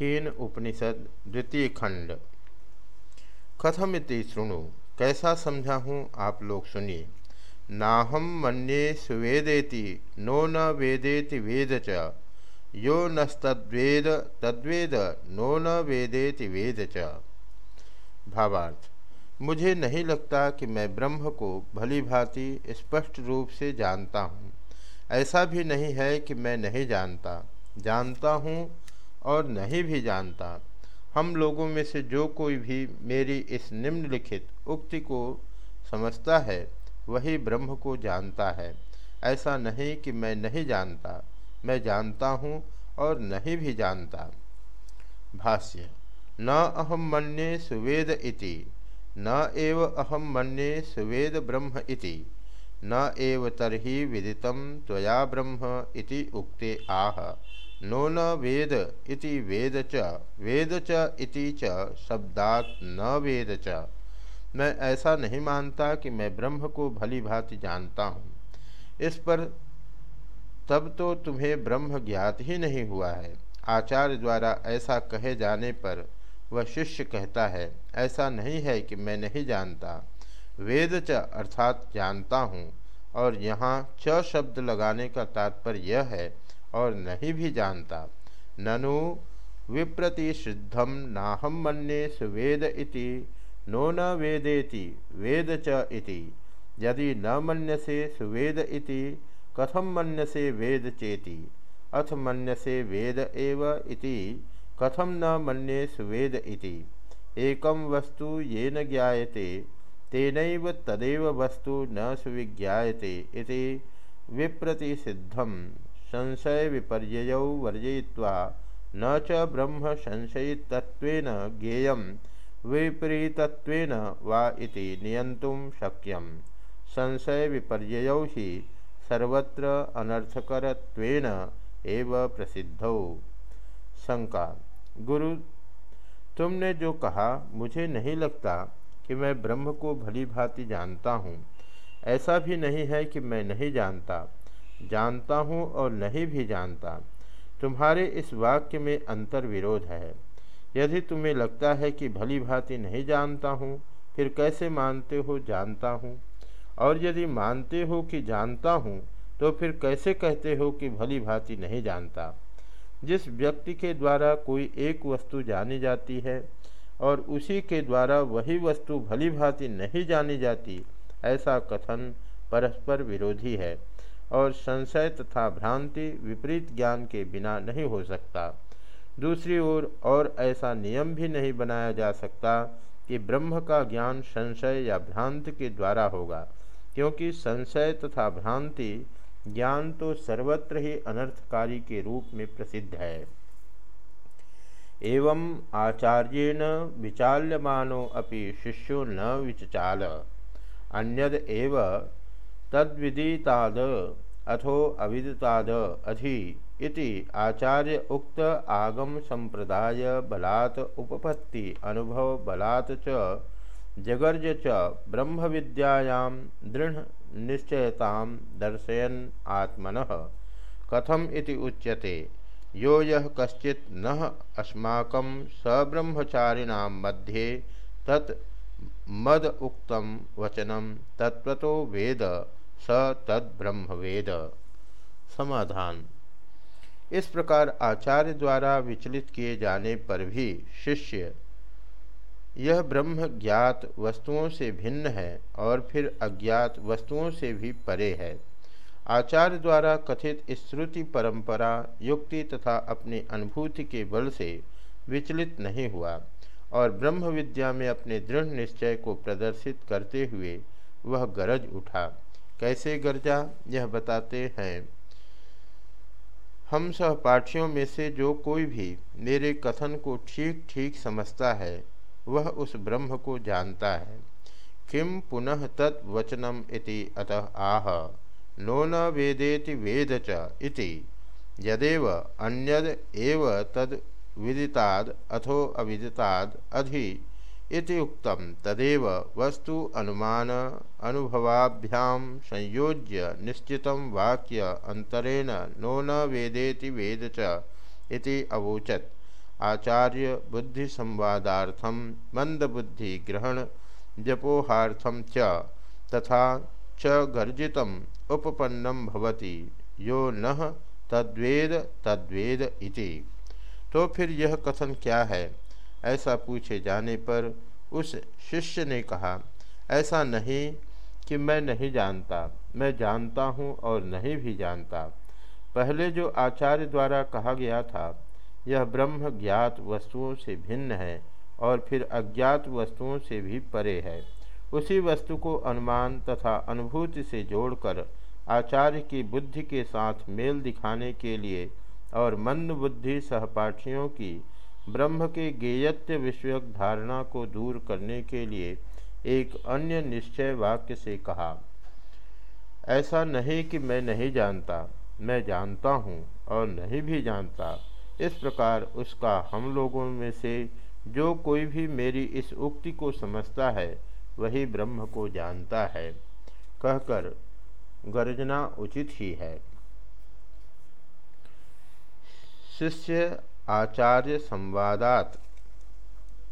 खीन उपनिषद, द्वितीय खंड। कथमिति शृणु। कैसा समझा हूँ आप लोग सुनिए। नाहम मन्ये सुवेदेति, नो न वेदेति वेद च। यो नस्तद्वेद तद्वेद, नो न वेदेति वेद च। भावार्थ। मुझे नहीं लगता कि मैं ब्रह्म को भली भांति स्पष्ट रूप से जानता हूँ। ऐसा भी नहीं है कि मैं नहीं जानता। जानता हूँ और नहीं भी जानता। हम लोगों में से जो कोई भी मेरी इस निम्नलिखित उक्ति को समझता है, वही ब्रह्म को जानता है। ऐसा नहीं कि मैं नहीं जानता। मैं जानता हूँ और नहीं भी जानता। भाष्य, न अहम मन्ये सुवेद इति, न एव अहम मन्ये सुवेद ब्रह्म इति। न एव तर्हि विदितं त्वया ब्रह्म इति उक्ते आह। नो न वेद इति वेद च वेद च इति च, शब्दात न वेद च। मैं ऐसा नहीं मानता कि मैं ब्रह्म को भली भांति जानता हूँ। इस पर तब तो तुम्हें ब्रह्म ज्ञात ही नहीं हुआ है। आचार्य द्वारा ऐसा कहे जाने पर वह शिष्य कहता है, ऐसा नहीं है कि मैं नहीं जानता। वेद च अर्थात जानता हूँ, और यहाँ च शब्द लगाने का तात्पर्य यह है, और नहीं भी जानता। ननु विप्रतिषिद्धम नाहम मन्ये सुवेद इति, नो न वेदेति वेद च इति। यदि न मन्यसे सुवेद इति कथम मन्यसे वेद चेति? अथ मन्यसे वेद एव इति कथम न मन्ये सुवेद इति? एकम वस्तु येन ज्ञायते तेनैव तदेव वस्तु न सुविज्ञायते इति विप्रतिषिद्धम संशय विपर्य वर्जय्वा न च ब्रह्म संशयित्वेन ज्ञेय विपरीतत्वेन वा इति नियंतुं शक्यं। संशय विपर्य ही सर्वत्र अनर्थकरत्वेन एव प्रसिद्धौ। शंका गुरु, तुमने जो कहा, मुझे नहीं लगता कि मैं ब्रह्म को भली भांति जानता हूँ। ऐसा भी नहीं है कि मैं नहीं जानता। जानता हूँ और नहीं भी जानता। तुम्हारे इस वाक्य में अंतर विरोध है। यदि तुम्हें लगता है कि भली भांति नहीं जानता हूँ, फिर कैसे मानते हो जानता हूँ? और यदि मानते हो कि जानता हूँ तो फिर कैसे कहते हो कि भली भांति नहीं जानता? जिस व्यक्ति के द्वारा कोई एक वस्तु जानी जाती है और उसी के द्वारा वही वस्तु भली भांति नहीं जानी जाती ऐसा कथन परस्पर विरोधी है और संशय तथा भ्रांति विपरीत ज्ञान के बिना नहीं हो सकता। दूसरी ओर और, ऐसा नियम भी नहीं बनाया जा सकता कि ब्रह्म का ज्ञान संशय या भ्रांति के द्वारा होगा क्योंकि संशय तथा भ्रांति ज्ञान तो सर्वत्र ही अनर्थकारी के रूप में प्रसिद्ध है। एवं आचार्येण विचाल्यमानो अपि शिष्यो न विचाल अन्यद एव तद्विदिताद अथो अविदिताद अधि इति आचार्य उक्त आगम संप्रदाय बलात् उपपत्ति अनुभव बलात् च जगर्ज च ब्रह्म विद्यायां दृढ़ निश्चयतां दर्शयन् आत्मनः। कथम इति उच्यते? यो यः कश्चित् न अस्माकं सब्रह्मचारिणां मध्ये तत् मद उक्तम वचनम तत्वतो वेद स तद ब्रह्म वेद समाधान। इस प्रकार आचार्य द्वारा विचलित किए जाने पर भी शिष्य, यह ब्रह्म ज्ञात वस्तुओं से भिन्न है और फिर अज्ञात वस्तुओं से भी परे है। आचार्य द्वारा कथित श्रुति परंपरा, युक्ति तथा अपनी अनुभूति के बल से विचलित नहीं हुआ और ब्रह्म विद्या में अपने दृढ़ निश्चय को प्रदर्शित करते हुए वह गरज उठा। कैसे गरजा? यह बताते हैं। हम सहपाठियों में से जो कोई भी मेरे कथन को ठीक ठीक समझता है, वह उस ब्रह्म को जानता है। किम पुनः तत्वचनम इति अतः आह। नो न वेदेति वेद च इति। यदेव अन्यद एव तद विदिताद अथो अविदिताद अधि इति उक्तम तदेव वस्तु अनुमान अनुभवाभ्याम संयोज्य निश्चित वाक्य अंतरेण नो न वेदेति वेद च इति अवोचत। आचार्य बुद्धि संवादार्थम मंद बुद्धि ग्रहण जपोहार्थम च तथा च गर्जित उपपन्नम भवति। यो न तद्वेद तद्वेद इति। तो फिर यह कथन क्या है? ऐसा पूछे जाने पर उस शिष्य ने कहा, ऐसा नहीं कि मैं नहीं जानता। मैं जानता हूँ और नहीं भी जानता। पहले जो आचार्य द्वारा कहा गया था, यह ब्रह्म ज्ञात वस्तुओं से भिन्न है और फिर अज्ञात वस्तुओं से भी परे है। उसी वस्तु को अनुमान तथा अनुभूति से जोड़कर आचार्य की बुद्धि के साथ मेल दिखाने के लिए और मंद बुद्धि सहपाठियों की ब्रह्म के गेयत्य विषयक धारणा को दूर करने के लिए एक अन्य निश्चय वाक्य से कहा, ऐसा नहीं कि मैं नहीं जानता, मैं जानता हूँ और नहीं भी जानता। इस प्रकार उसका हम लोगों में से जो कोई भी मेरी इस उक्ति को समझता है वही ब्रह्म को जानता है। कहकर गर्जना उचित ही है। शिष्य आचार्य संवादात